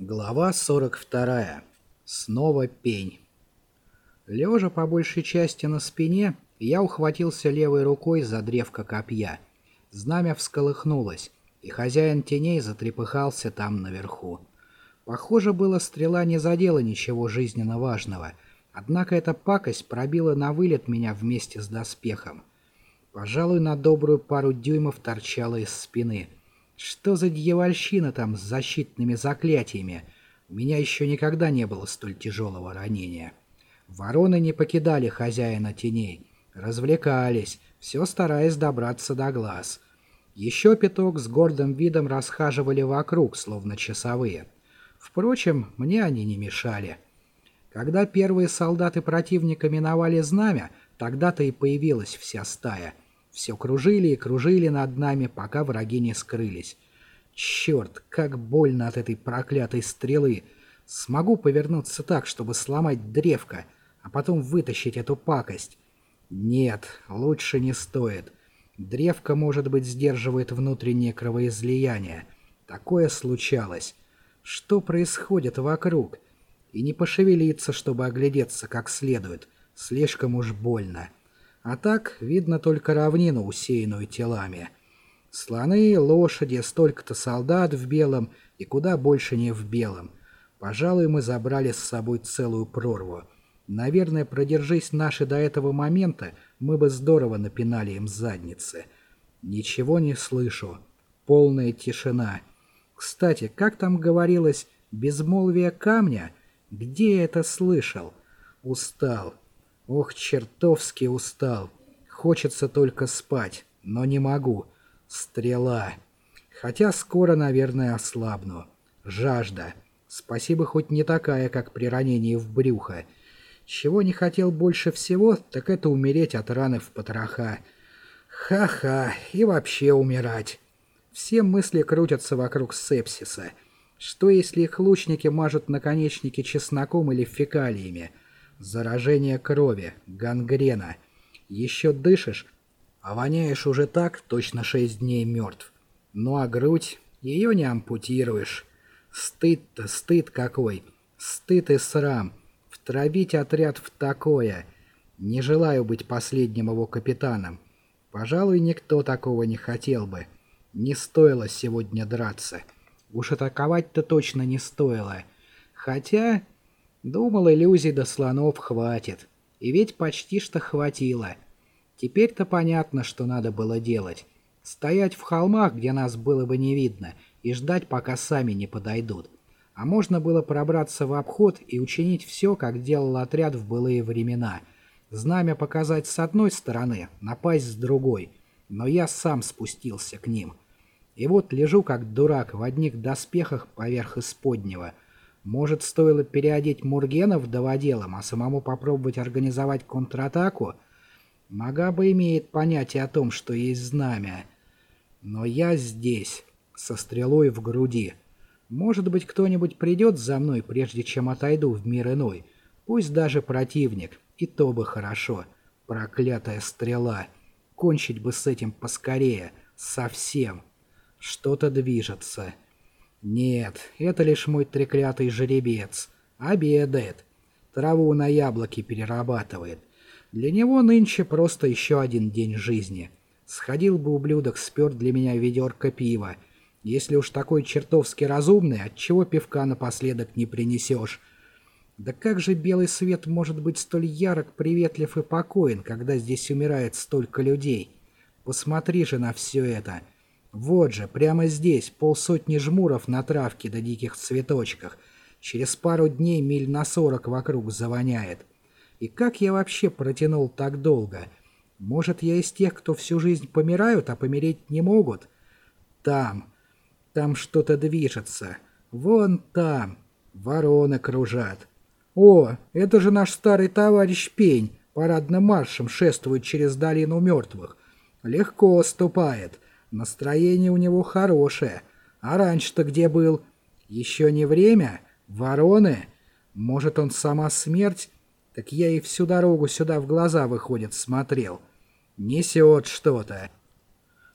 Глава 42. Снова пень. Лежа по большей части на спине, я ухватился левой рукой за древко копья. Знамя всколыхнулось, и хозяин теней затрепыхался там наверху. Похоже было, стрела не задела ничего жизненно важного, однако эта пакость пробила на вылет меня вместе с доспехом. Пожалуй, на добрую пару дюймов торчала из спины — что за дьявольщина там с защитными заклятиями? У меня еще никогда не было столь тяжелого ранения. Вороны не покидали хозяина теней. Развлекались, все стараясь добраться до глаз. Еще пяток с гордым видом расхаживали вокруг, словно часовые. Впрочем, мне они не мешали. Когда первые солдаты противника миновали знамя, тогда-то и появилась вся стая — все кружили и кружили над нами, пока враги не скрылись. Черт, как больно от этой проклятой стрелы! Смогу повернуться так, чтобы сломать древко, а потом вытащить эту пакость? Нет, лучше не стоит. Древко, может быть, сдерживает внутреннее кровоизлияние. Такое случалось. Что происходит вокруг? И не пошевелиться, чтобы оглядеться как следует. Слишком уж больно. А так видно только равнину, усеянную телами. Слоны, лошади, столько-то солдат в белом и куда больше не в белом. Пожалуй, мы забрали с собой целую прорву. Наверное, продержись наши до этого момента, мы бы здорово напинали им задницы. Ничего не слышу. Полная тишина. Кстати, как там говорилось, безмолвие камня? Где я это слышал? Устал. Ох, чертовски устал. Хочется только спать, но не могу. Стрела. Хотя скоро, наверное, ослабну. Жажда. Спасибо, хоть не такая, как при ранении в брюхо. Чего не хотел больше всего, так это умереть от раны в потроха. Ха-ха, и вообще умирать. Все мысли крутятся вокруг сепсиса. Что если их лучники мажут наконечники чесноком или фекалиями? Заражение крови, гангрена. Еще дышишь, а воняешь уже так, точно шесть дней мертв. Ну а грудь, ее не ампутируешь. Стыд-то, стыд какой. Стыд и срам. Втравить отряд в такое. Не желаю быть последним его капитаном. Пожалуй, никто такого не хотел бы. Не стоило сегодня драться. Уж атаковать-то точно не стоило. Хотя... Думал, иллюзий до слонов хватит. И ведь почти что хватило. Теперь-то понятно, что надо было делать. Стоять в холмах, где нас было бы не видно, и ждать, пока сами не подойдут. А можно было пробраться в обход и учинить все, как делал отряд в былые времена. Знамя показать с одной стороны, напасть с другой. Но я сам спустился к ним. И вот лежу как дурак в одних доспехах поверх исподнего — может, стоило переодеть Мургена вдоводелом, а самому попробовать организовать контратаку? Магаба имеет понятие о том, что есть знамя. Но я здесь, со стрелой в груди. Может быть, кто-нибудь придет за мной, прежде чем отойду в мир иной. Пусть даже противник, и то бы хорошо. Проклятая стрела. Кончить бы с этим поскорее. Совсем. Что-то движется. Нет, это лишь мой треклятый жеребец. Обедает. Траву на яблоки перерабатывает. Для него нынче просто еще один день жизни. Сходил бы ублюдок, спер для меня ведерко пива. Если уж такой чертовски разумный, отчего пивка напоследок не принесешь? Да как же белый свет может быть столь ярок, приветлив и покоен, когда здесь умирает столько людей? Посмотри же на все это. Вот же, прямо здесь, полсотни жмуров на травке да диких цветочках. Через пару дней миль на сорок вокруг завоняет. И как я вообще протянул так долго? Может, я из тех, кто всю жизнь помирают, а помереть не могут? Там, там что-то движется. Вон там, вороны кружат. О, это же наш старый товарищ Пень, парадным маршем шествует через долину мертвых. Легко ступает. Настроение у него хорошее. А раньше-то где был? Еще не время? Вороны? Может, он сама смерть? Так я и всю дорогу сюда в глаза, выходит, смотрел. Несет что-то.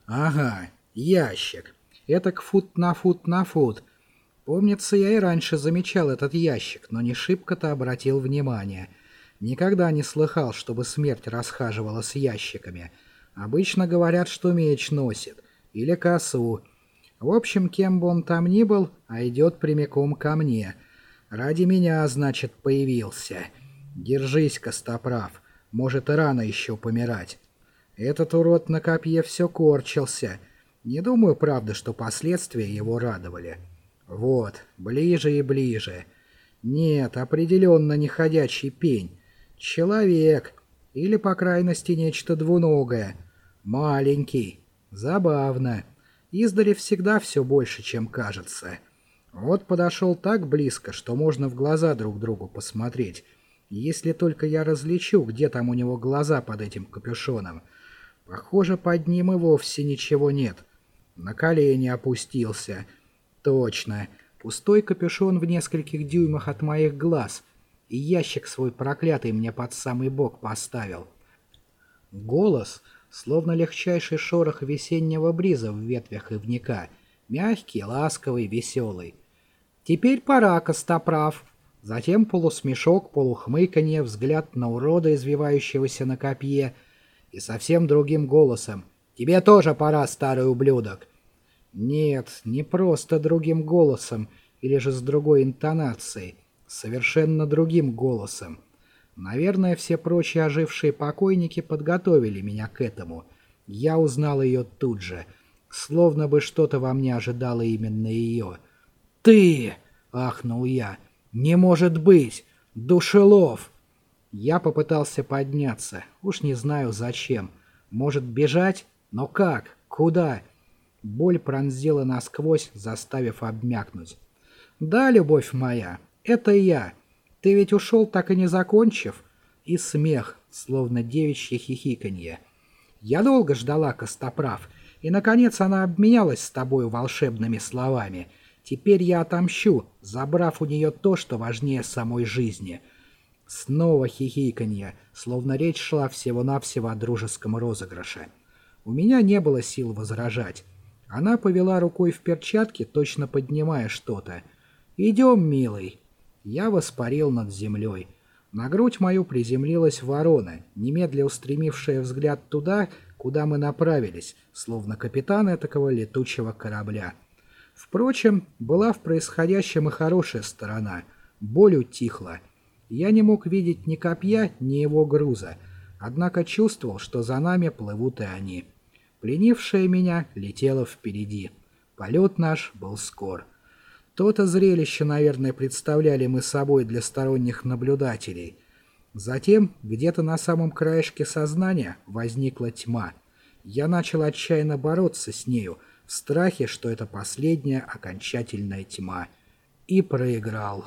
Ага, ящик. Это к фут на фут на фут. Помнится, я и раньше замечал этот ящик, но не шибко-то обратил внимание. Никогда не слыхал, чтобы смерть расхаживала с ящиками. Обычно говорят, что меч носит. Или косу. В общем, кем бы он там ни был, а идет прямиком ко мне. Ради меня, значит, появился. Держись, Костоправ. Может, и рано еще помирать. Этот урод на копье все корчился. Не думаю, правда, что последствия его радовали. Вот, ближе и ближе. Нет, определенно не ходячий пень. Человек. Или, по крайности, нечто двуногое. Маленький. Забавно. Издали всегда все больше, чем кажется. Вот подошел так близко, что можно в глаза друг другу посмотреть. Если только я различу, где там у него глаза под этим капюшоном. Похоже, под ним и вовсе ничего нет. На колени опустился. Точно. Пустой капюшон в нескольких дюймах от моих глаз. И ящик свой проклятый мне под самый бок поставил. Голос, словно легчайший шорох весеннего бриза в ветвях ивника. Мягкий, ласковый, веселый. «Теперь пора, Костоправ!» Затем полусмешок, полухмыканье, взгляд на урода, извивающегося на копье, и совсем другим голосом. «Тебе тоже пора, старый ублюдок!» Нет, не просто другим голосом, или же с другой интонацией, совершенно другим голосом. Наверное, все прочие ожившие покойники подготовили меня к этому. Я узнал ее тут же, словно бы что-то во мне ожидало именно ее. «Ты!» — ахнул я. «Не может быть! Душелов!» Я попытался подняться. Уж не знаю зачем. Может бежать? Но как? Куда? Боль пронзила насквозь, заставив обмякнуть. «Да, любовь моя, это я. Ты ведь ушел, так и не закончив?» И смех, словно девичье хихиканье. «Я долго ждала Костоправ, и, наконец, она обменялась с тобой волшебными словами». Теперь я отомщу, забрав у нее то, что важнее самой жизни. Снова хихиканье, словно речь шла всего-навсего о дружеском розыгрыше. У меня не было сил возражать. Она повела рукой в перчатке, точно поднимая что-то. «Идем, милый». Я воспарил над землей. На грудь мою приземлилась ворона, немедля устремившая взгляд туда, куда мы направились, словно капитан этакого летучего корабля. Впрочем, была в происходящем и хорошая сторона. Боль утихла. Я не мог видеть ни копья, ни его груза, однако чувствовал, что за нами плывут и они. Пленившая меня летела впереди. Полет наш был скор. То-то зрелище, наверное, представляли мы собой для сторонних наблюдателей. Затем, где-то на самом краешке сознания, возникла тьма. Я начал отчаянно бороться с нею, в страхе, что это последняя окончательная тьма, и проиграл.